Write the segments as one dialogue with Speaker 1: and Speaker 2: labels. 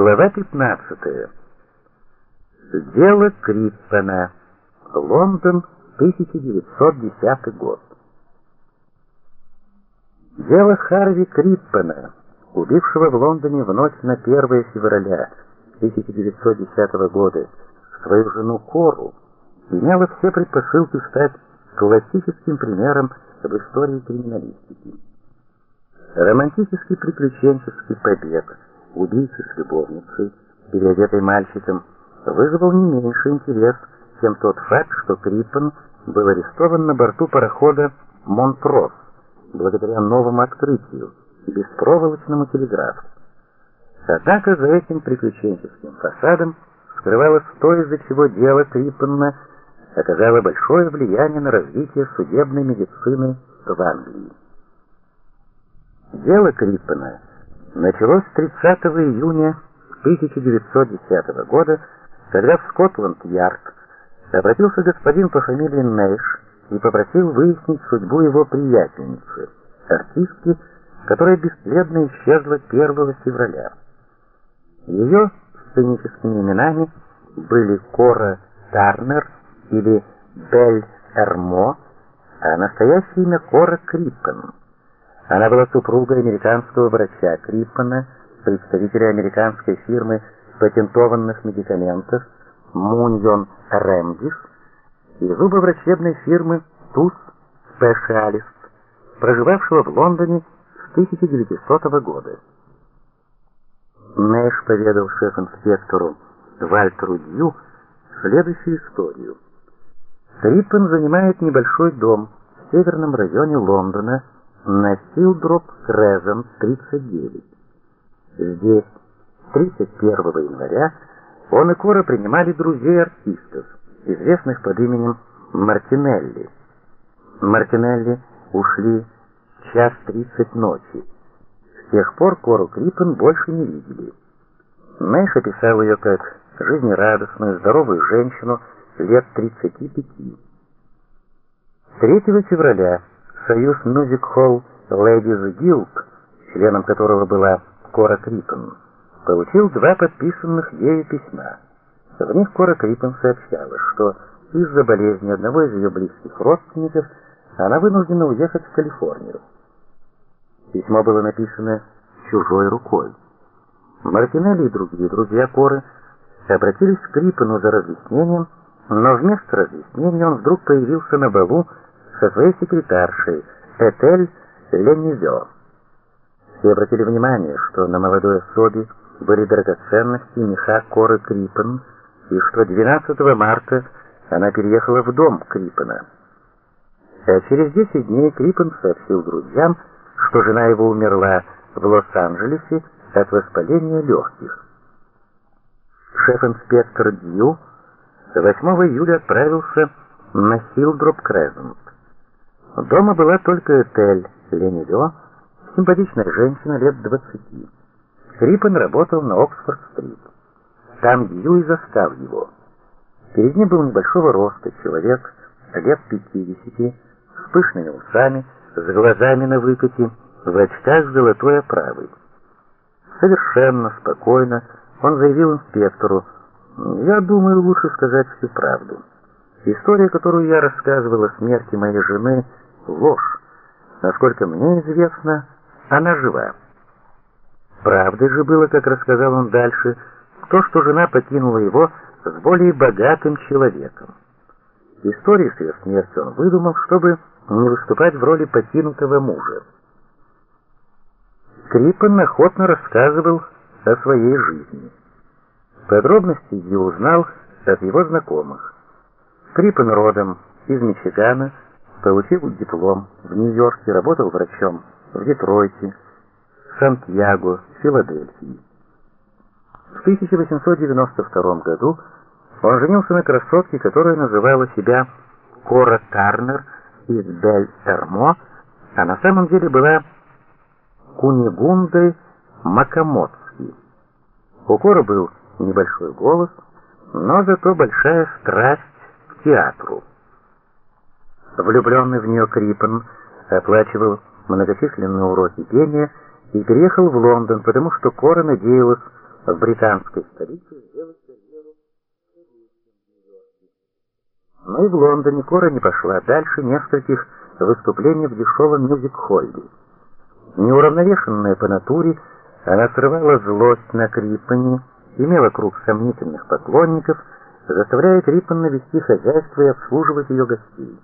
Speaker 1: Глава 15. Дело Криппена. Лондон, 1910 год. Дело Харви Криппена, убившего в Лондоне в ночь на 1 февраля 1910 года свою жену Кору, имело все предпосылки стать классическим примером в истории криминалистики. Романтический приключенческий побег убийцы с любовницей, переодетой мальчиком, вызвал не меньший интерес, чем тот факт, что Криппен был арестован на борту парохода «Монтрос» благодаря новому открытию – беспроволочному телеграфу. Однако за этим приключенческим фасадом скрывалось то, из-за чего дело Криппена оказало большое влияние на развитие судебной медицины в Англии. Дело Криппена началось 30 июня 1910 года, когда в Скотланд-Ярд обратился господин по фамилии Нейш и попросил выяснить судьбу его приятельницы, артистки, которая бесследно исчезла 1 февраля. Ее сценическими именами были Кора Тарнер или Бель Эрмо, а настоящее имя Кора Криппен. Она была супругой американского врача Криппена, представителя американской фирмы патентованных медикаментов Муньон Ремдис и зубоврачебной фирмы Тус Спешиалист, проживавшего в Лондоне с 1900 года. Нэш поведал шеф-инспектору Вальтеру Дью следующую историю. Криппен занимает небольшой дом в северном районе Лондона на Силдроп Крезен 39. Здесь 31 января он и Кора принимали друзей артистов, известных под именем Мартинелли. Мартинелли ушли час 30 ночи. С тех пор Кору Криппен больше не видели. Нэш описал ее как жизнерадостную, здоровую женщину лет 35. 3 февраля Союз Music Hall Ladies Guild, членом которого была Кора Криппен, получил два подписанных ею письма. В них Кора Криппен сообщала, что из-за болезни одного из ее близких родственников она вынуждена уехать в Калифорнию. Письмо было написано чужой рукой. Мартинелли и другие друзья Коры обратились к Криппену за разъяснением, но вместо разъяснения он вдруг появился на балу со своей секретаршей Этель Ленизё. Все обратили внимание, что на молодой особе были драгоценности меха Коры Крипен, и что 12 марта она переехала в дом Крипена. А через 10 дней Крипен сообщил друзьям, что жена его умерла в Лос-Анджелесе от воспаления легких. Шеф-инспектор Дью 8 июля отправился на Хилдроп Крезент. Дома была только Этель Ленидо, симпатичная женщина лет двадцати. Крипен работал на Оксфорд-стрит. Там Дью и застал его. Перед ним был небольшого роста человек, лет пятидесяти, с пышными усами, с глазами на выкате, в очках с золотой оправой. Совершенно спокойно он заявил инспектору, «Я думаю, лучше сказать всю правду. История, которую я рассказывал о смерти моей жены, ложь. Насколько мне известно, она жива. Правдой же было, как рассказал он дальше, то, что жена покинула его с более богатым человеком. Историю с ее смертью он выдумал, чтобы не выступать в роли покинутого мужа. Криппен охотно рассказывал о своей жизни. Подробности я узнал от его знакомых. Криппен родом из Мичигана, получил диплом в Нью-Йорке, работал врачом в Детройте, Сантьяго, Филадельфии. В 1892 году он женился на красотке, которая называла себя Кора Тарнер из Бель-Эрмо, а на самом деле была Кунигундой Макамоцки. У Кора был небольшой голос, но зато большая страсть театру. Влюбленный в нее Криппен оплачивал многочисленные уроки пения и переехал в Лондон, потому что Кора надеялась в британской столице сделать карьеру но и в Лондоне Кора не пошла дальше нескольких выступлений в дешевом мюзик-холле. Неуравновешенная по натуре, она срывала злость на Криппане, имела круг сомнительных поклонников, заставляя Криппана вести хозяйство и обслуживать ее гостей.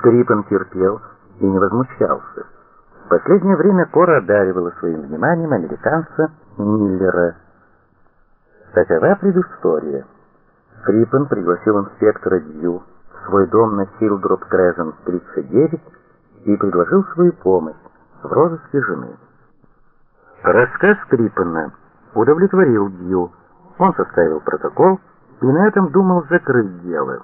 Speaker 1: Криппан терпел и не возмущался. В последнее время Кора одаривала своим вниманием американца Миллера. Такова предыстория. Криппен пригласил инспектора Дью в свой дом на Хилдроп Крезент 39 и предложил свою помощь в розыске жены. Рассказ Криппена удовлетворил Дью. Он составил протокол и на этом думал закрыть дело.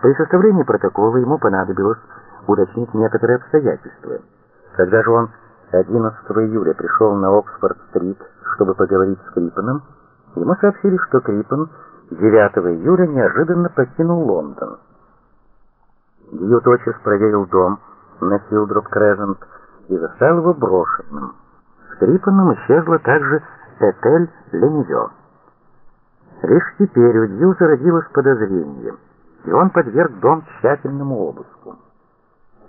Speaker 1: При составлении протокола ему понадобилось уточнить некоторые обстоятельства. Когда же он 11 июля пришел на Оксфорд-стрит, чтобы поговорить с Криппеном, ему сообщили, что Криппен 9 июля неожиданно покинул Лондон. Дью тотчас проверил дом на Хилдроп Крезент и застал его брошенным. С Криппеном исчезла также Этель Ленивё. Лишь теперь у Дью зародилось подозрение, и он подверг дом тщательному обыску.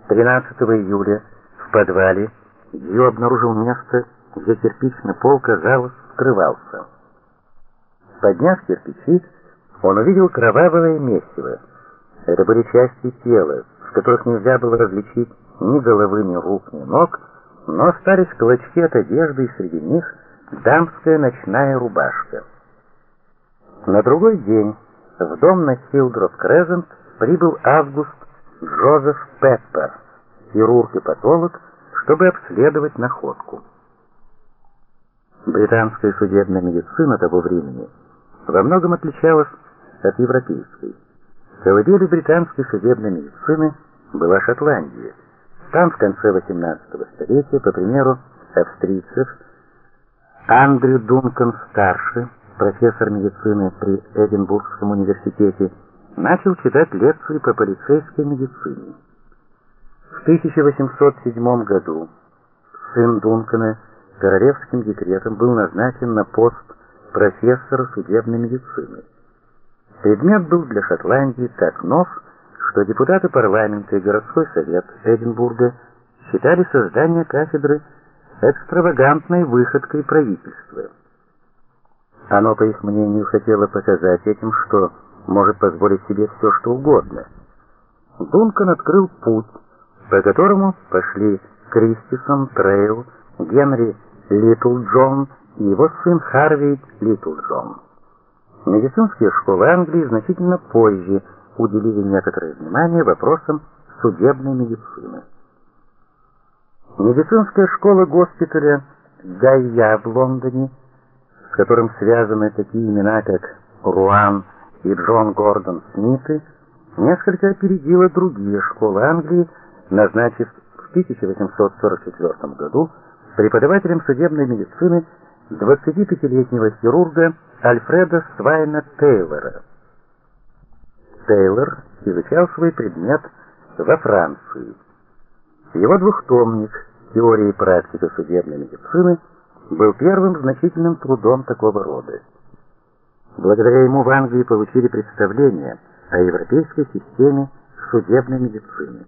Speaker 1: 13 июля в подвале Дью обнаружил место, где кирпичный пол, казалось, скрывался. Подняв кирпичи, он увидел кровавое месиво. Это были части тела, с которых нельзя было различить ни головы, ни рук, ни ног, но остались клочки от одежды, и среди них дамская ночная рубашка. На другой день в дом на Хилдроп Крезент прибыл Август Джозеф Пеппер, хирург и патолог, чтобы обследовать находку. Британская судебная медицина того времени во многом отличалась от европейской. Колыбелью британской судебной медицины была Шотландия. Там в конце XVIII столетия, по примеру австрийцев, Андрю Дункан-старший, профессор медицины при Эдинбургском университете, начал читать лекции по полицейской медицине. В 1807 году сын Дункана королевским декретом был назначен на пост профессора судебной медицины. Предмет был для Шотландии так нов, что депутаты парламента и городской совет Эдинбурга считали создание кафедры экстравагантной выходкой правительства. Оно, по их мнению, хотело показать этим, что может позволить себе все, что угодно. Дункан открыл путь, по которому пошли Кристисон, Трейл, Генри Литлджон и его сын Харви Литлджон. Медицинские школы Англии значительно позже уделили некоторое внимание вопросам судебной медицины. Медицинская школа госпиталя Гайя в Лондоне, с которым связаны такие имена, как Руан и Джон Гордон Смиты, несколько опередила другие школы Англии, назначив в 1844 году преподавателем судебной медицины 25-летнего хирурга Альфреда Свайна Тейлора. Тейлор изучал свой предмет во Франции. Его двухтомник «Теория и практика судебной медицины» был первым значительным трудом такого рода. Благодаря ему в Англии получили представление о европейской системе судебной медицины.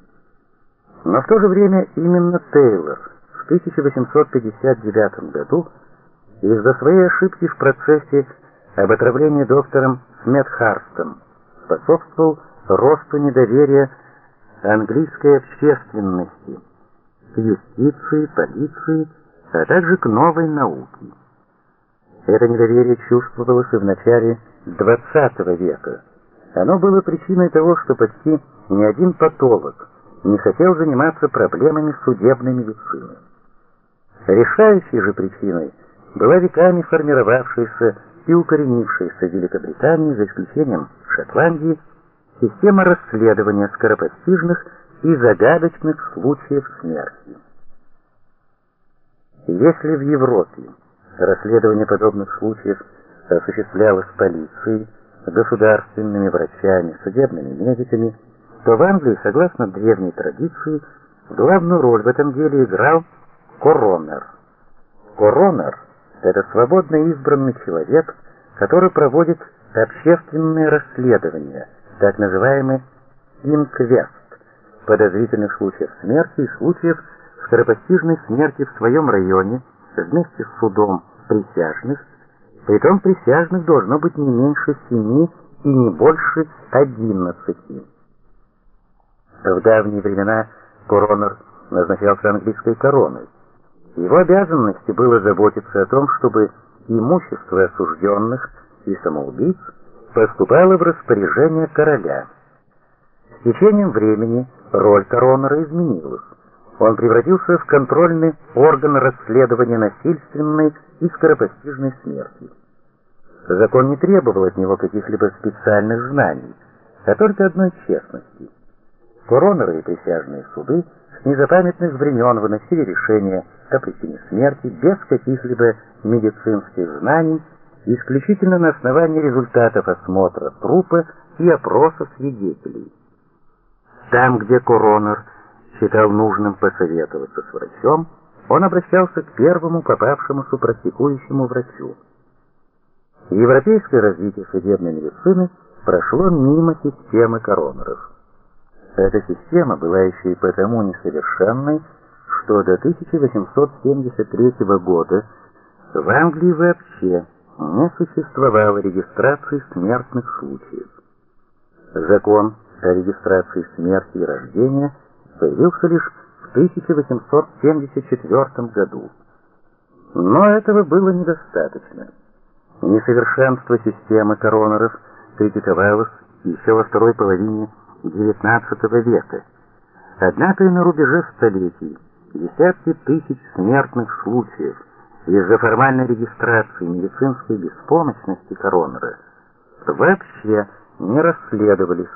Speaker 1: Но в то же время именно Тейлор в 1859 году из-за своей ошибки в процессе об отравлении доктором Сметхарстом способствовал росту недоверия английской общественности к юстиции, полиции, а также к новой науке. Это недоверие чувствовалось и в начале XX века. Оно было причиной того, что почти ни один патолог не хотел заниматься проблемами судебной медицины. Решающей же причиной была веками формировавшаяся и укоренившаяся в Великобритании, за исключением Шотландии, система расследования скоропостижных и загадочных случаев смерти. Если в Европе расследование подобных случаев осуществлялось полицией, государственными врачами, судебными медиками, то в Англии, согласно древней традиции, главную роль в этом деле играл коронер. Коронер это свободно избранный человек, который проводит общественные расследования, так называемый инквест, подозрительных случаев смерти и случаев скоропостижной смерти в своем районе вместе с судом присяжных, притом присяжных должно быть не меньше семи и не больше одиннадцати. В давние времена коронер назначался английской короной. Его обязанностью было заботиться о том, чтобы имущество осужденных и самоубийц поступало в распоряжение короля. С течением времени роль коронера изменилась. Он превратился в контрольный орган расследования насильственной и скоропостижной смерти. Закон не требовал от него каких-либо специальных знаний, а только одной честности. Коронеры и присяжные суды с незапамятных времен выносили решения о причине смерти без каких-либо медицинских знаний, исключительно на основании результатов осмотра трупа и опроса свидетелей. Там, где коронер считал нужным посоветоваться с врачом, он обращался к первому попавшемуся практикующему врачу. Европейское развитие судебной медицины прошло мимо системы коронеров. Эта система была еще и потому несовершенной, что до 1873 года в Англии вообще не существовало регистрации смертных случаев. Закон о регистрации смерти и рождения появился лишь в 1874 году. Но этого было недостаточно. Несовершенство системы коронеров критиковалось еще во второй половине XIX века. Однако и на рубеже столетий десятки тысяч смертных случаев из-за формальной регистрации медицинской беспомощности коронера вообще не расследовались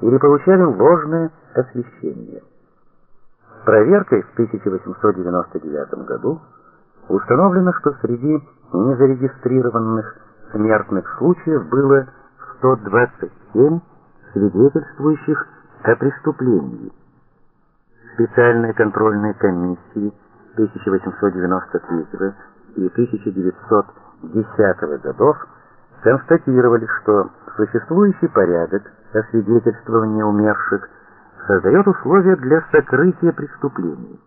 Speaker 1: или получали ложное освещение. Проверкой в 1899 году установлено, что среди незарегистрированных смертных случаев было 127 свидетельствующих о преступлении. Специальные контрольные комиссии 1893 и 1910 годов констатировали, что существующий порядок освидетельствования умерших создает условия для сокрытия преступлений.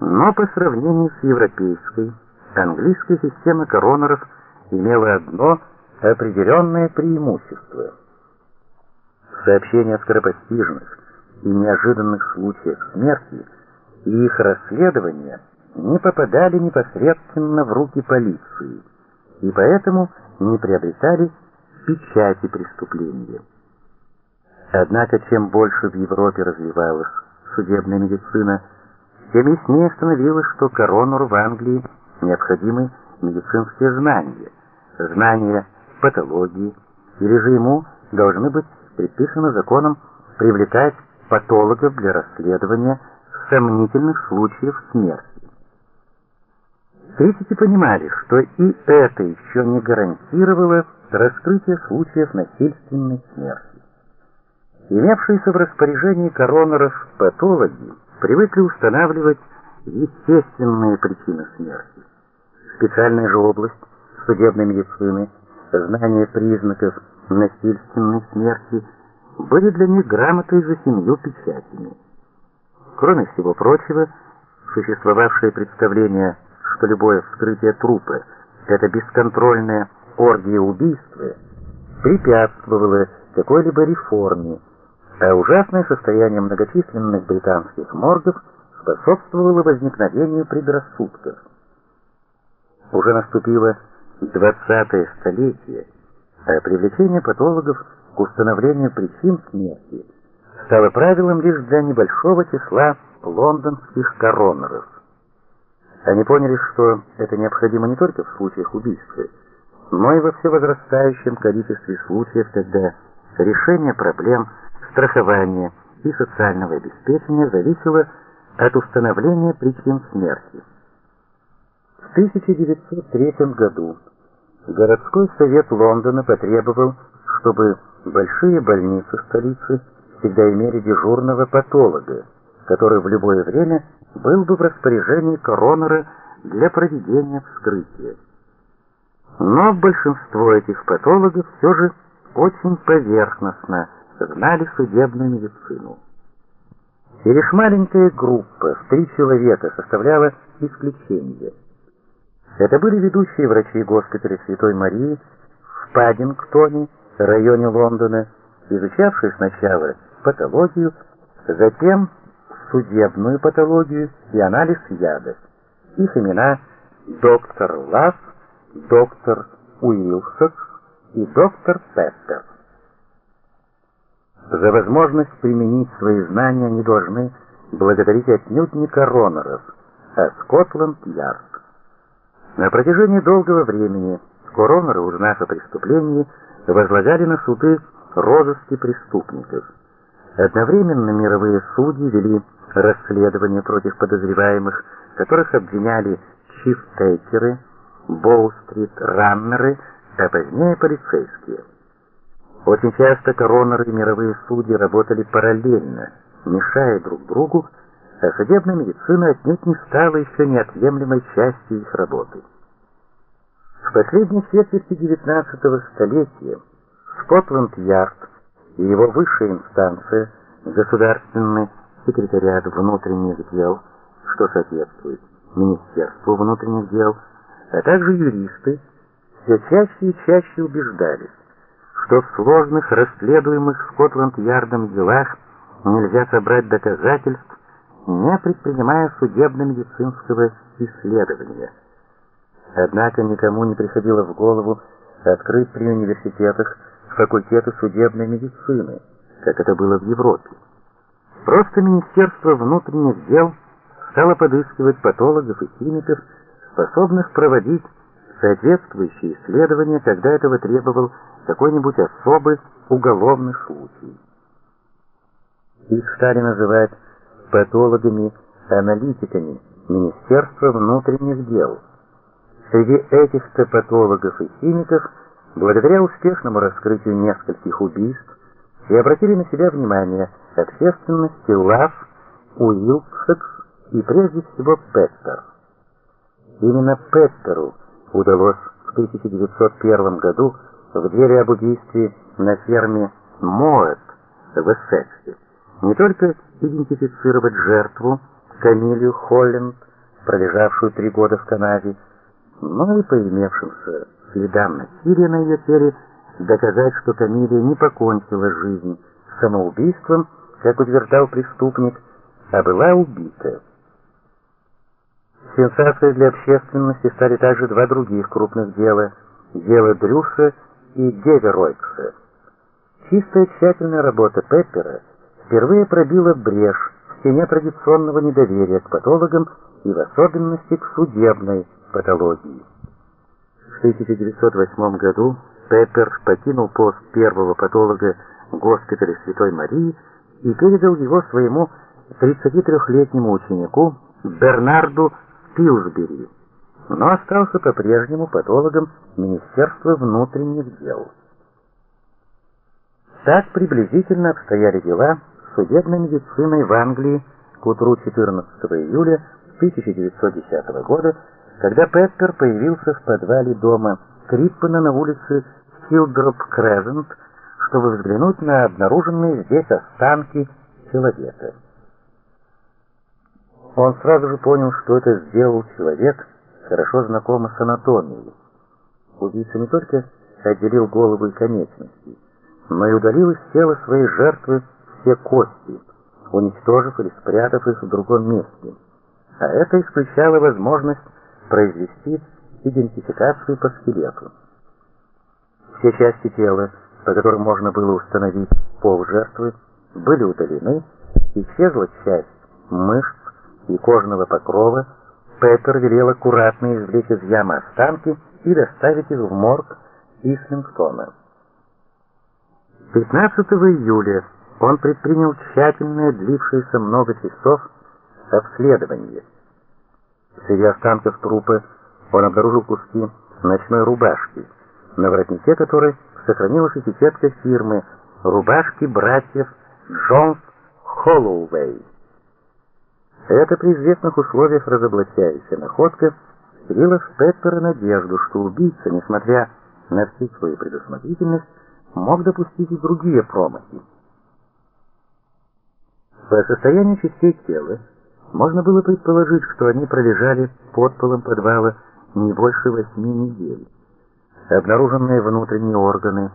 Speaker 1: Но по сравнению с европейской, английская система коронеров имела одно определенное преимущество. Сообщения о скоропостижных и неожиданных случаях смерти и их расследования не попадали непосредственно в руки полиции, и поэтому не приобретали печати преступления. Однако, чем больше в Европе развивалась судебная медицина, тем яснее становилось, что коронеру в Англии необходимы медицинские знания, знания патологии, или же ему должны быть предписаны законом привлекать патологов для расследования сомнительных случаев смерти. Критики понимали, что и это еще не гарантировало раскрытие случаев насильственной смерти. Имевшиеся в распоряжении коронеров патологи привыкли устанавливать естественные причины смерти. Специальная же область судебной медицины, знание признаков насильственной смерти были для них грамотой за семью печатями. Кроме всего прочего, существовавшее представление, что любое вскрытие трупа – это бесконтрольное оргия убийства, препятствовало какой-либо реформе, а ужасное состояние многочисленных британских моргов способствовало возникновению предрассудков. Уже наступило 20-е столетие, а привлечение патологов к установлению причин смерти стало правилом лишь для небольшого числа лондонских коронеров. Они поняли, что это необходимо не только в случаях убийства, но и во все возрастающем количестве случаев, когда решение проблем страхования и социального обеспечения зависело от установления причин смерти. В 1903 году городской совет Лондона потребовал, чтобы большие больницы столицы всегда имели дежурного патолога, который в любое время был бы в распоряжении коронера для проведения вскрытия. Но большинство этих патологов все же очень поверхностно знали судебную медицину. И лишь маленькая группа в три человека составляла исключение. Это были ведущие врачи госпиталя Святой Марии в Паддингтоне, районе Лондона, изучавшие сначала патологию, затем судебную патологию и анализ яда. Их имена доктор Лав, доктор Уилсакс и доктор Пеппер. За возможность применить свои знания они должны благодарить отнюдь не коронеров, а Скотланд-Ярд. На протяжении долгого времени коронеры, узнав о преступлении, возлагали на суды розыски преступников. Одновременно мировые судьи вели расследование против подозреваемых, которых обвиняли чифтейкеры, Боу-стрит раннеры, а позднее полицейские. Очень часто коронеры и мировые судьи работали параллельно, мешая друг другу, а судебная медицина отнюдь не стала еще неотъемлемой частью их работы. В последней четверти XIX столетия Скотланд-Ярд и его высшая инстанция, Государственный секретариат внутренних дел, что соответствует Министерству внутренних дел, а также юристы, все чаще и чаще убеждались, что в сложных расследуемых Скотланд-Ярдом делах нельзя собрать доказательств, не предпринимая судебно-медицинского исследования. Однако никому не приходило в голову открыть при университетах факультеты судебной медицины, как это было в Европе. Просто Министерство внутренних дел стало подыскивать патологов и химиков, способных проводить соответствующие исследования, когда этого требовал какой-нибудь особый уголовный случай. Их стали называть патологами-аналитиками Министерства внутренних дел. Среди этих-то патологов и химиков, благодаря успешному раскрытию нескольких убийств, и обратили на себя внимание общественности Лав, Уилксекс и прежде всего Петтер. Именно Петтеру удалось в 1901 году в деле об убийстве на ферме Моэт в Эссексе не только идентифицировать жертву Камилию Холленд, пролежавшую три года в Канаде, но и по имевшимся следам насилия на ее теле доказать, что Камилия не покончила жизнь самоубийством, как утверждал преступник, а была убита. Сенсацией для общественности стали также два других крупных дела – дело Дрюса и Деверойкса. Чистая тщательная работа Пеппера впервые пробила брешь в стене традиционного недоверия к патологам и в особенности к судебной патологии. В 1908 году Пеппер покинул пост первого патолога госпиталя Святой Марии и передал его своему 33-летнему ученику Бернарду Пилсбери, но остался по-прежнему патологом Министерства внутренних дел. Так приблизительно обстояли дела судебной медициной в Англии к утру 14 июля 1910 года, когда Пеппер появился в подвале дома Криппена на улице Хилдроп Крезент, чтобы взглянуть на обнаруженные здесь останки человека. Он сразу же понял, что это сделал человек, хорошо знакомый с анатомией. Убийца не только отделил голову и конечности, но и удалил из тела своей жертвы все кости, уничтожив или спрятав их в другом месте. А это исключало возможность произвести идентификацию по скелету. Все части тела, по которым можно было установить пол жертвы, были удалены, исчезла часть мышц и кожного покрова, Пеппер велел аккуратно извлечь из ямы останки и доставить их в морг Ислингтона. 15 июля он предпринял тщательное, длившееся много часов, обследование. Среди останков трупа он обнаружил куски ночной рубашки, на воротнике которой сохранилась этикетка фирмы «Рубашки братьев Джонс Холлоуэй». Эта при известных условиях разоблачающая находка вселила в Пеппера надежду, что убийца, несмотря на всю свою предусмотрительность, мог допустить и другие промахи. По состоянию частей тела можно было предположить, что они пролежали под полом подвала не больше восьми недель. Обнаруженные внутренние органы,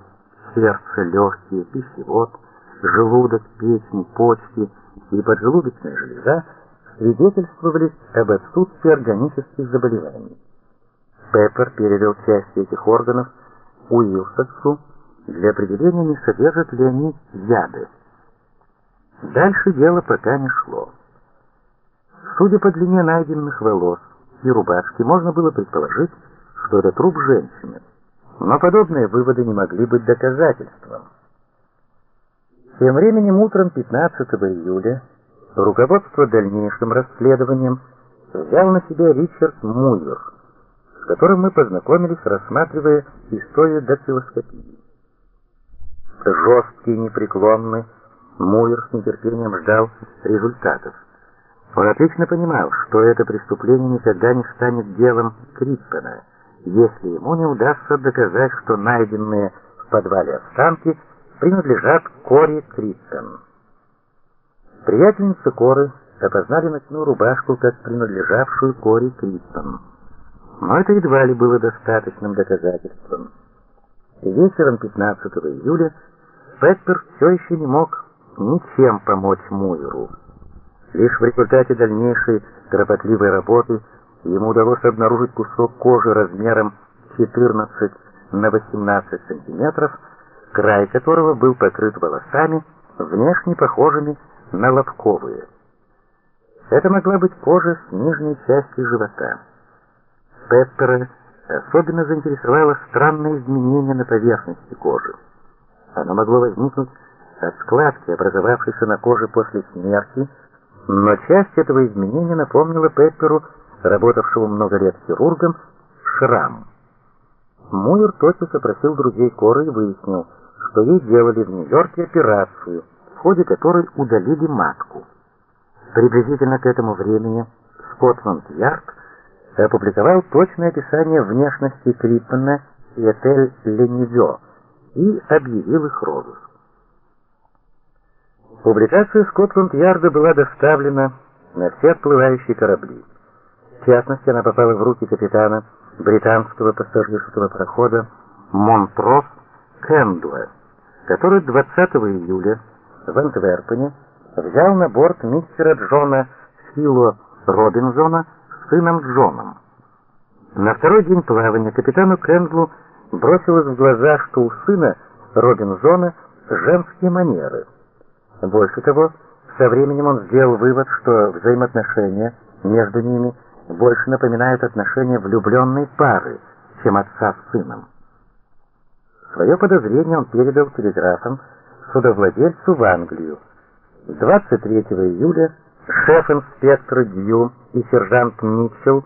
Speaker 1: сердце, легкие, пищевод, желудок, печень, почки и поджелудочная железа свидетельствовали об отсутствии органических заболеваний. Пеппер передал часть этих органов Уилсаксу для определения, не содержат ли они яды. Дальше дело пока не шло. Судя по длине найденных волос и рубашки, можно было предположить, что это труп женщины. Но подобные выводы не могли быть доказательством. Тем временем утром 15 июля руководство дальнейшим расследованием взял на себя Ричард Муйер, с которым мы познакомились, рассматривая историю дактилоскопии. Жесткий, непреклонный, Муйер с нетерпением ждал результатов. Он отлично понимал, что это преступление никогда не станет делом Криппена, если ему не удастся доказать, что найденные в подвале останки принадлежат Коре Криппен. Приятельницы Коры опознали ночную рубашку как принадлежавшую Коре Криппен. Но это едва ли было достаточным доказательством. Вечером 15 июля Пеппер все еще не мог ничем помочь Муиру. Лишь в результате дальнейшей кропотливой работы ему удалось обнаружить кусок кожи размером 14 на 18 сантиметров, край которого был покрыт волосами, внешне похожими на лобковые. Это могла быть кожа с нижней части живота. Пеппера особенно заинтересовало странное изменение на поверхности кожи. Оно могло возникнуть от складки, образовавшейся на коже после смерти, но часть этого изменения напомнила Пепперу, работавшему много лет хирургом, шрам. Муир тотчас опросил друзей Коры и выяснил, что ей делали в Нью-Йорке операцию, ходе которой удалили матку. Приблизительно к этому времени Скотланд-Ярд опубликовал точное описание внешности Криппена и Этель Ленивё и объявил их розыск. Публикация Скотланд-Ярда была доставлена на все отплывающие корабли. В частности, она попала в руки капитана британского пассажирского парохода Монтрос Кэндуэ, который 20 июля в Антверпене взял на борт мистера Джона Сило Робинзона с сыном Джоном. На второй день плавания капитану Кэндлу бросилось в глаза, что у сына Робинзона женские манеры – больше того, со временем он сделал вывод, что взаимоотношения между ними больше напоминают отношения влюбленной пары, чем отца с сыном. Свое подозрение он передал телеграфом судовладельцу в Англию. 23 июля шеф-инспектор Дью и сержант Митчелл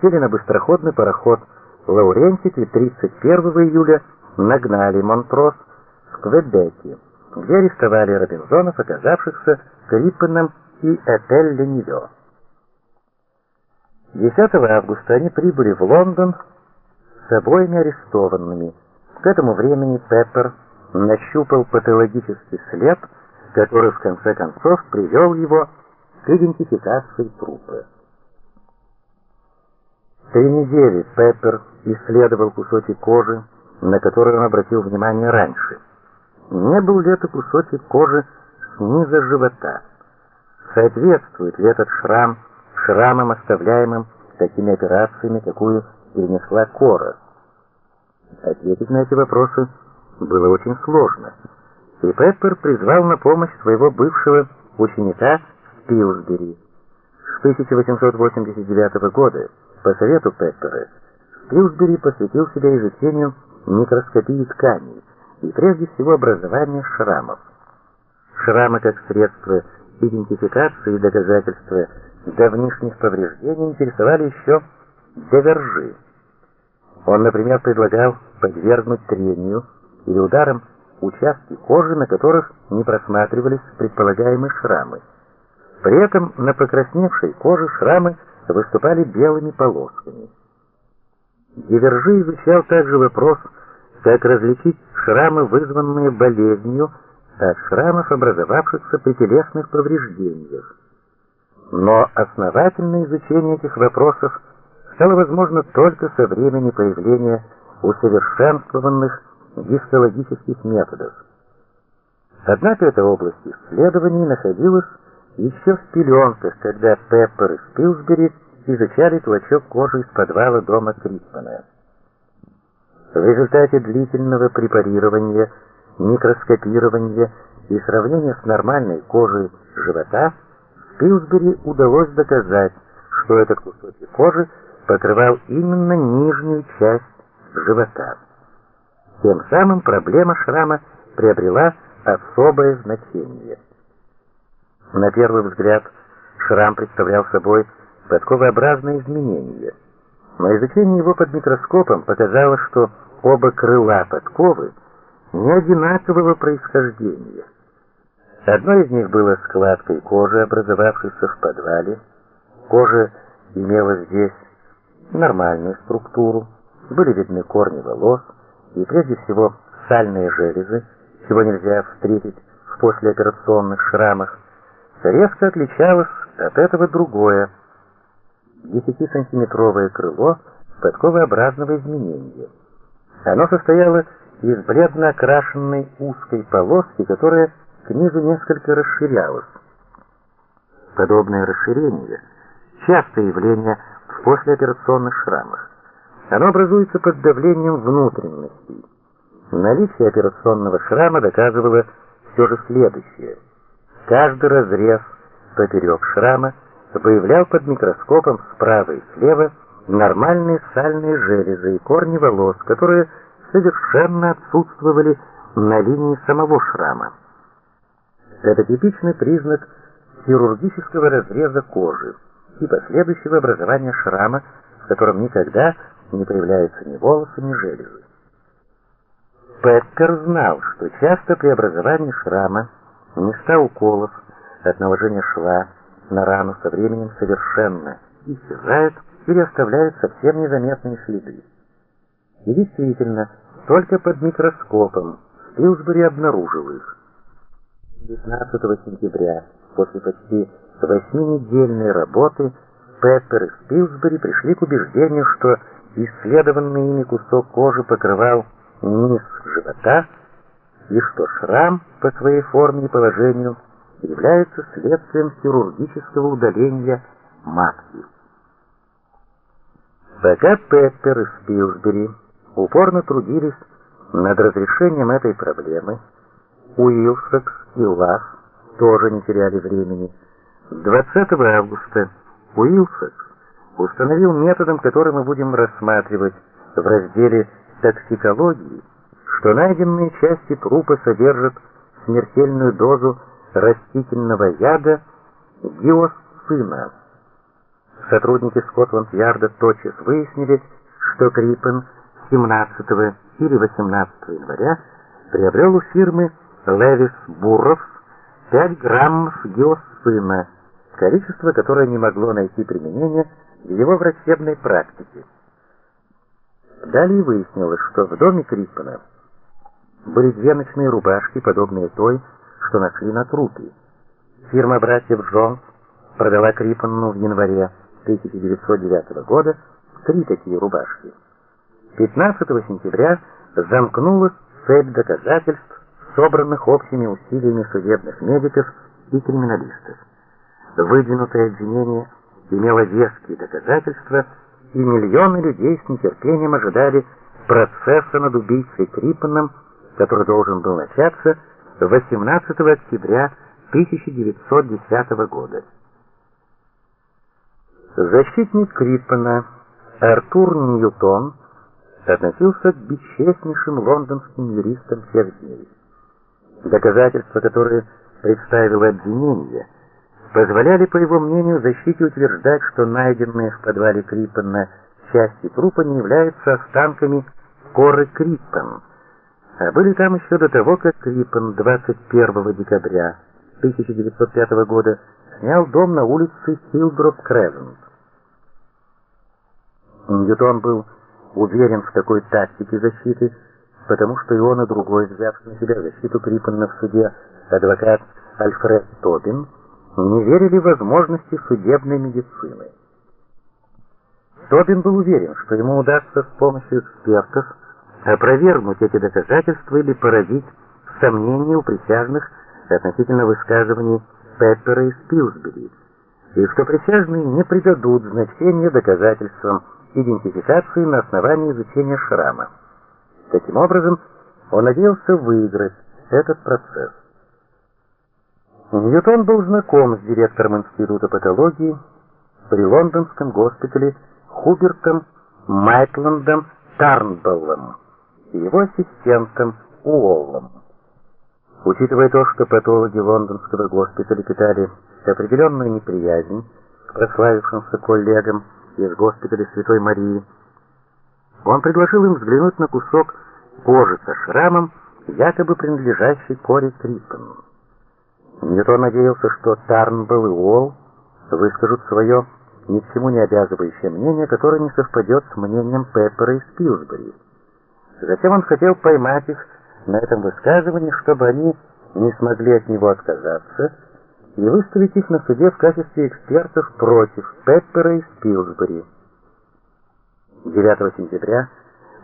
Speaker 1: сели на быстроходный пароход Лаурентик и 31 июля нагнали Монтрос в Квебеке где арестовали Робинзонов, оказавшихся Криппеном и Этель Ленивё. 10 августа они прибыли в Лондон с обоими арестованными. К этому времени Пеппер нащупал патологический след, который в конце концов привел его к идентификации трупа. Три недели Пеппер исследовал кусочек кожи, на который он обратил внимание раньше. Не был ли это кусочек кожи снизу живота? Соответствует ли этот шрам шрамам, оставляемым такими операциями, какую перенесла Кора? Ответить на эти вопросы было очень сложно. И Пеппер призвал на помощь своего бывшего ученика Спилсбери. С 1889 года, по совету Пеппера, Спилсбери посвятил себя изучению микроскопии тканей, и прежде всего образование шрамов. Шрамы как средство идентификации и доказательства давнишних повреждений интересовали еще Девержи. Он, например, предлагал подвергнуть трению или ударам участки кожи, на которых не просматривались предполагаемые шрамы. При этом на покрасневшей коже шрамы выступали белыми полосками. Дивержи изучал также вопрос, как различить шрамы, вызванные болезнью, от шрамов, образовавшихся при телесных повреждениях. Но основательное изучение этих вопросов стало возможно только со времени появления усовершенствованных гистологических методов. Однако эта область исследований находилась еще в пеленках, когда Пеппер и Спилсбери изучали клочок кожи из подвала дома Крипмана. В результате длительного препарирования, микроскопирования и сравнения с нормальной кожей живота Спилсбери удалось доказать, что этот кусочек кожи покрывал именно нижнюю часть живота. Тем самым проблема шрама приобрела особое значение. На первый взгляд шрам представлял собой подковообразное изменение, но изучение его под микроскопом показало, что оба крыла подковы не одинакового происхождения. Одно из них было складкой кожи, образовавшейся в подвале. Кожа имела здесь нормальную структуру, были видны корни волос и прежде всего сальные железы, чего нельзя встретить в послеоперационных шрамах, резко отличалось от этого другое, 10-сантиметровое крыло подковообразного изменения. Оно состояло из бледно окрашенной узкой полоски, которая к низу несколько расширялась. Подобное расширение – частое явление в послеоперационных шрамах. Оно образуется под давлением внутренностей. Наличие операционного шрама доказывало все же следующее. Каждый разрез поперек шрама выявлял под микроскопом справа и слева нормальные сальные железы и корни волос, которые совершенно отсутствовали на линии самого шрама. Это типичный признак хирургического разреза кожи и последующего образования шрама, в котором никогда не появляются ни волосы, ни железы. Пеппер знал, что часто при образовании шрама места уколов от наложения шва на рану со временем совершенно исчезают или оставляют совсем незаметные следы. И действительно, только под микроскопом Спилсбери обнаружил их. 15 сентября, после почти восьминедельной работы, Пеппер и Спилсбери пришли к убеждению, что исследованный ими кусок кожи покрывал низ живота, и что шрам по своей форме и положению является следствием хирургического удаления матки. Пока Пеппер и Спилсбери упорно трудились над разрешением этой проблемы, Уилсакс и Лав тоже не теряли времени. 20 августа Уилсакс установил методом, который мы будем рассматривать в разделе токсикологии, что найденные части трупа содержат смертельную дозу растительного яда гиосцина. Сотрудники Скотланд-Ярда тотчас выяснили, что Крипен 17 или 18 января приобрел у фирмы Левис Бурров 5 граммов гиосцина, количество, которое не могло найти применения в его врачебной практике. Далее выяснилось, что в доме Криппена были две ночные рубашки, подобные той, что нашли на трупе. Фирма братьев Джонс продала Криппену в январе 1909 года три такие рубашки. 15 сентября замкнулась цепь доказательств, собранных общими усилиями судебных медиков и криминалистов. Выдвинутое обвинение имело веские доказательства, и миллионы людей с нетерпением ожидали процесса над убийцей Криппеном, который должен был начаться 18 октября 1910 года. Защитник Криппена Артур Ньютон относился к бесчестнейшим лондонским юристам всех дней. Доказательства, которые представило обвинение, позволяли, по его мнению, защите утверждать, что найденные в подвале Криппена части трупа не являются останками коры Криппен, а были там еще до того, как Криппен 21 декабря 1905 года снял дом на улице Хилброп-Крезент. Ньютон был уверен в такой тактике защиты, потому что и он, и другой, взявший на себя защиту Криппена в суде, адвокат Альфред Тобин, не верили в возможности судебной медицины. Тобин был уверен, что ему удастся с помощью экспертов опровергнуть эти доказательства или породить сомнения у присяжных относительно высказываний Пеппера и Спилсбери, и что присяжные не придадут значения доказательствам идентификации на основании изучения шрама. Таким образом, он надеялся выиграть этот процесс. Ньютон был знаком с директором Института патологии при лондонском госпитале Хубертом Майкландом Тарнбеллом и его ассистентом Уоллом. Учитывая то, что патологи лондонского госпиталя питали определенную неприязнь к прославившимся коллегам из госпиталя Святой Марии, он предложил им взглянуть на кусок кожи со шрамом, якобы принадлежащий Кори Криптону. Ньютон надеялся, что Тарнбелл и Уолл выскажут свое ни к чему не обязывающее мнение, которое не совпадет с мнением Пеппера и Спилсбери. Затем он хотел поймать их на этом высказывании, чтобы они не смогли от него отказаться, и выставить их на суде в качестве экспертов против Пеппера и Спилсбери. 9 сентября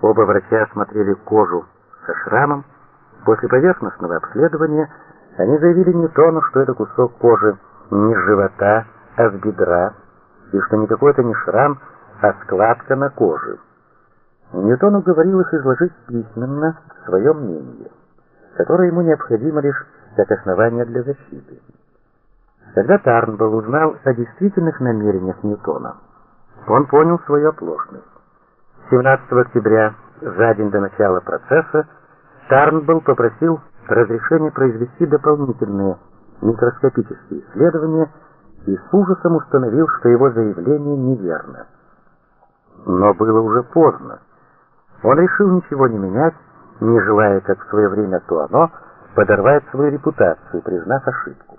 Speaker 1: оба врача осмотрели кожу со шрамом. После поверхностного обследования они заявили Ньютону, что это кусок кожи не живота, а с бедра, и что никакой это не шрам, а складка на коже. Ньютон уговорил их изложить письменно свое мнение, которое ему необходимо лишь как основание для защиты. Когда Тарнбелл узнал о действительных намерениях Ньютона, он понял свою оплошность. 17 октября, за день до начала процесса, Тарнбелл попросил разрешения произвести дополнительные микроскопические исследования и с ужасом установил, что его заявление неверно. Но было уже поздно. Он решил ничего не менять, не желая, как в свое время Туано, подорвать свою репутацию, признав ошибку.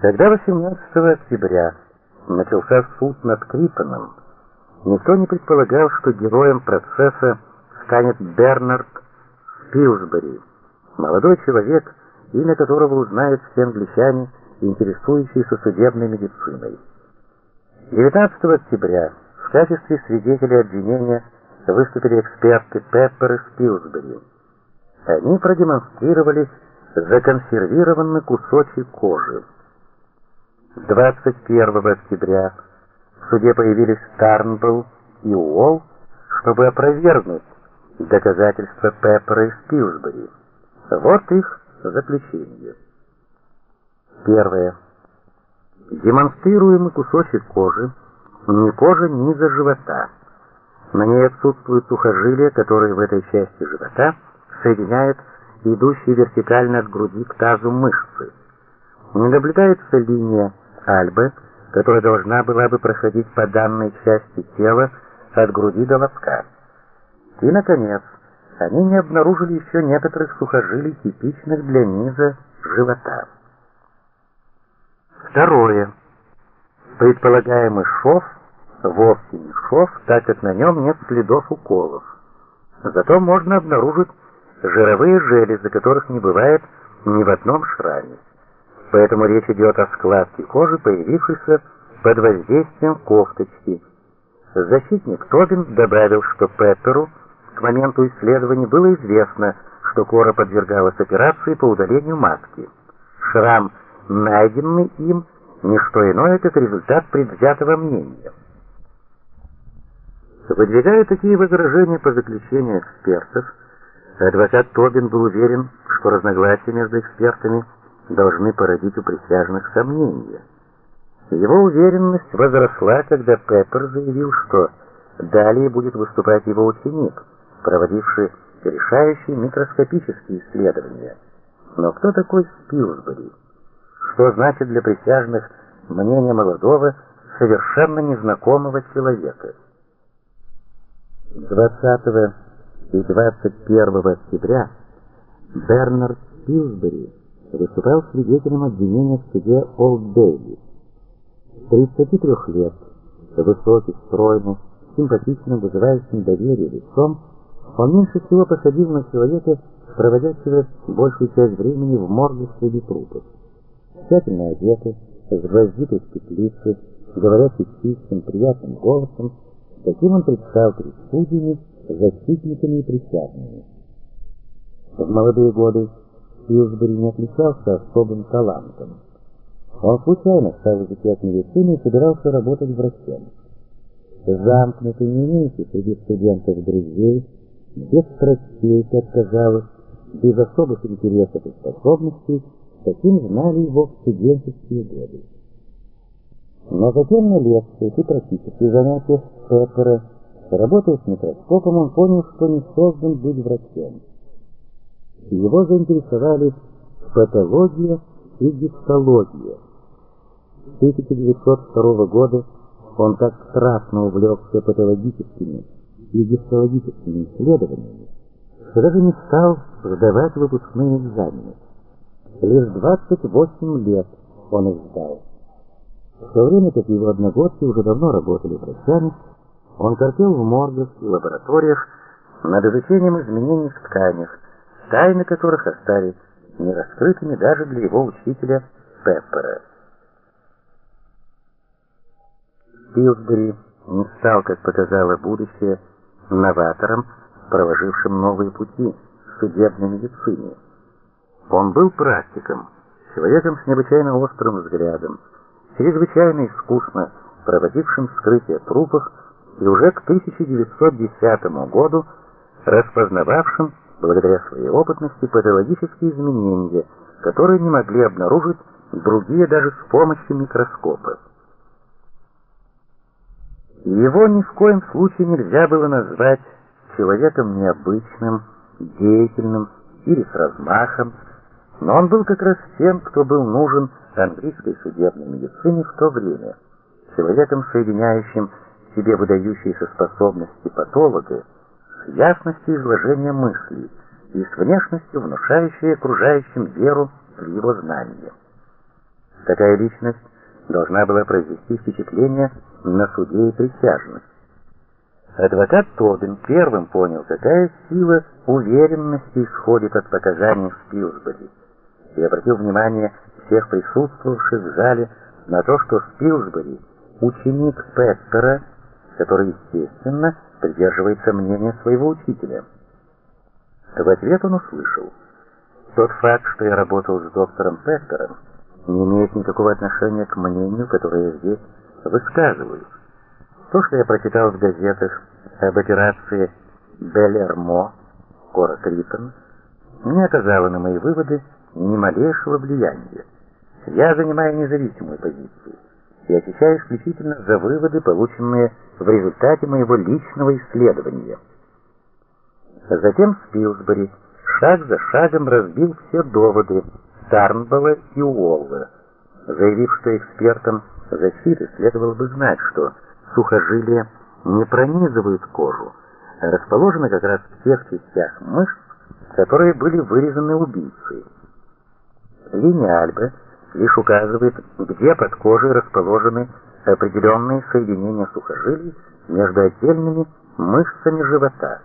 Speaker 1: Когда 18 октября начался суд над Крипаном, никто не предполагал, что героем процесса станет Бернард Спилсбери, молодой человек, имя которого узнают все англичане, интересующиеся судебной медициной. 19 октября в качестве свидетелей обвинения выступили эксперты Пеппер и Спилсбери. Они продемонстрировали законсервированный кусочек кожи. 21 октября в суде появились Тарнбелл и Уолл, чтобы опровергнуть доказательства Пеппера и Спилсбери. Вот их заключение. Первое. Демонстрируемый кусочек кожи не кожа низа живота. На ней отсутствуют сухожилия, которые в этой части живота соединяют идущие вертикально от груди к тазу мышцы. Не наблюдается линия альбы, которая должна была бы проходить по данной части тела от груди до лобка. И, наконец, они не обнаружили еще некоторых сухожилий, типичных для низа живота. Второе. Предполагаемый шов вовсе не шов, так как на нем нет следов уколов. Зато можно обнаружить жировые железы, которых не бывает ни в одном шраме. Поэтому речь идет о складке кожи, появившейся под воздействием кофточки. Защитник Тобин добавил, что Пепперу к моменту исследования было известно, что кора подвергалась операции по удалению матки. Шрам, найденный им, не что иное, как результат предвзятого мнения. Выдвигая такие возражения по заключению экспертов, адвокат Тобин был уверен, что разногласия между экспертами должны породить у присяжных сомнения. Его уверенность возросла, когда Пеппер заявил, что далее будет выступать его ученик, проводивший решающие микроскопические исследования. Но кто такой Спилсбери? Что значит для присяжных мнение молодого, совершенно незнакомого человека? 20 и 21 октября Бернард Пилсбери выступал свидетелем обвинения в суде Олд Бейли. 33 лет, высокий, стройный, симпатичным, вызывающим доверие лицом, он меньше всего посадил на человека, проводящего большую часть времени в морге среди трупов. Тщательно одетый, с гвоздитой в петлице, говорящий чистым, приятным голосом, таким он предстал перед судьями, защитниками и присяжными. В молодые годы Пилсбери не отличался особым талантом. Он случайно стал изучать медицину и собирался работать врачом. Замкнутый, не имеющий среди студентов друзей, без страстей, как казалось, без особых интересов и способностей, таким знали его в студенческие годы. Но затем на лекциях и практических занятиях Пеппера, работая с микроскопом, он понял, что не создан быть врачом. Его заинтересовали патология и гистология. С 1902 года он так страстно увлекся патологическими и гистологическими исследованиями, не стал сдавать выпускные экзамены. Лишь 28 лет он их сдал. В то время как его одногодки уже давно работали врачами, он корпел в моргах и лабораториях над изучением изменений в тканях, тайны которых остались нераскрытыми даже для его учителя Пеппера. Пилсбери не стал, как показало будущее, новатором, проложившим новые пути в судебной медицине. Он был практиком, человеком с необычайно острым взглядом, чрезвычайно искусно проводившим вскрытие трупов и уже к 1910 году распознававшим, благодаря своей опытности, патологические изменения, которые не могли обнаружить другие даже с помощью микроскопа. Его ни в коем случае нельзя было назвать человеком необычным, деятельным или с размахом, но он был как раз тем, кто был нужен английской судебной медицине в то время, человеком, соединяющим в себе выдающиеся способности патолога с ясностью изложения мыслей и с внешностью, внушающей окружающим веру в его знания. Такая личность должна была произвести впечатление на суде и присяжных. Адвокат Тобин первым понял, какая сила уверенности исходит от показаний в Спилсбери, и обратил внимание всех присутствовавших в зале на то, что Спилсбери – ученик Петтера, который, естественно, придерживается мнения своего учителя. В ответ он услышал, «Тот факт, что я работал с доктором Петтером, не имеет никакого отношения к мнению, которое я здесь высказываю. То, что я прочитал в газетах об операции Белермо, Кора Криттон, не оказало на мои выводы ни малейшего влияния. Я занимаю независимую позицию и отвечаю исключительно за выводы, полученные в результате моего личного исследования. Затем Спилсбери шаг за шагом разбил все доводы Тарнбелла и Уолла, заявив, что экспертам защиты следовало бы знать, что сухожилия не пронизывают кожу, а расположены как раз в тех частях мышц, которые были вырезаны убийцей. Линия Альбы лишь указывает, где под кожей расположены определенные соединения сухожилий между отдельными мышцами живота.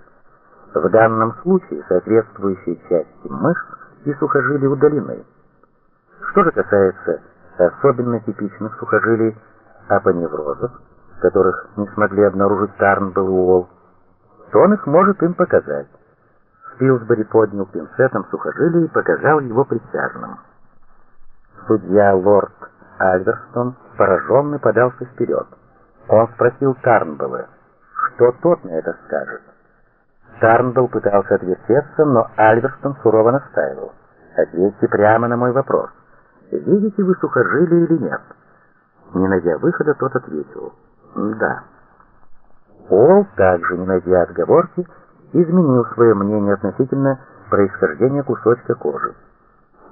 Speaker 1: В данном случае соответствующие части мышц и сухожилий удалены. Что же касается особенно типичных сухожилий апоневрозов, которых не смогли обнаружить Тарнбелл и Уолл, то он их может им показать. Спилсбери поднял пинцетом сухожилие и показал его присяжным. Судья лорд Альверстон, пораженный, подался вперед. Он спросил Тарнбелла, что тот на это скажет. Тарнбелл пытался отвертеться, но Альверстон сурово настаивал. «Ответьте прямо на мой вопрос. Видите вы сухожилие или нет?» Не найдя выхода, тот ответил. «Да». Ол, также не найдя отговорки, изменил свое мнение относительно происхождения кусочка кожи.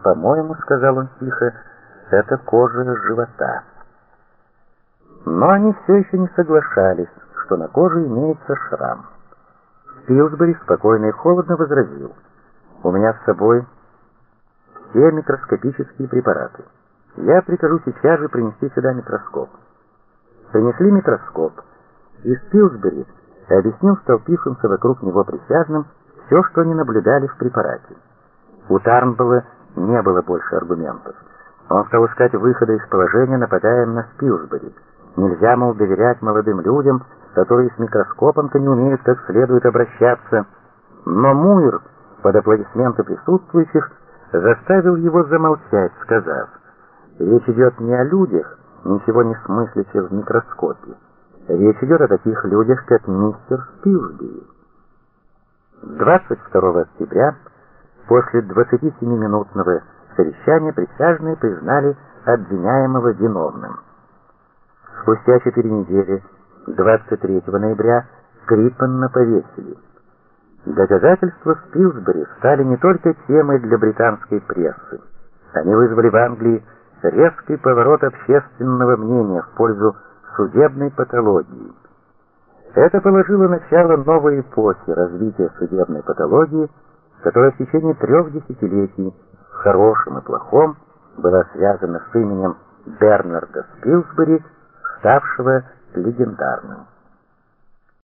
Speaker 1: «По-моему, — сказал он тихо, — это кожа живота». Но они все еще не соглашались, что на коже имеется шрам. Пилсбери спокойно и холодно возразил. «У меня с собой все микроскопические препараты. Я прикажу сейчас же принести сюда микроскоп. Принесли микроскоп, и Спилсбери объяснил столпившимся вокруг него присяжным все, что они наблюдали в препарате. У Тарнбелла не было больше аргументов. Он стал искать выхода из положения, нападая на Спилсбери. Нельзя, мол, доверять молодым людям, которые с микроскопом-то не умеют как следует обращаться. Но Муир, под аплодисменты присутствующих, заставил его замолчать, сказав, «Речь идет не о людях, ничего не смыслящих в микроскопе. Речь идет о таких людях, как мистер Спилсбери». 22 октября, после 27-минутного совещания, присяжные признали обвиняемого виновным. Спустя четыре недели, 23 ноября, Криппенна повесили. Доказательства Спилсбери стали не только темой для британской прессы. Они вызвали в Англии резкий поворот общественного мнения в пользу судебной патологии. Это положило начало новой эпохи развития судебной патологии, которая в течение трех десятилетий в хорошем и плохом была связана с именем Бернарда Спилсбери, ставшего легендарным.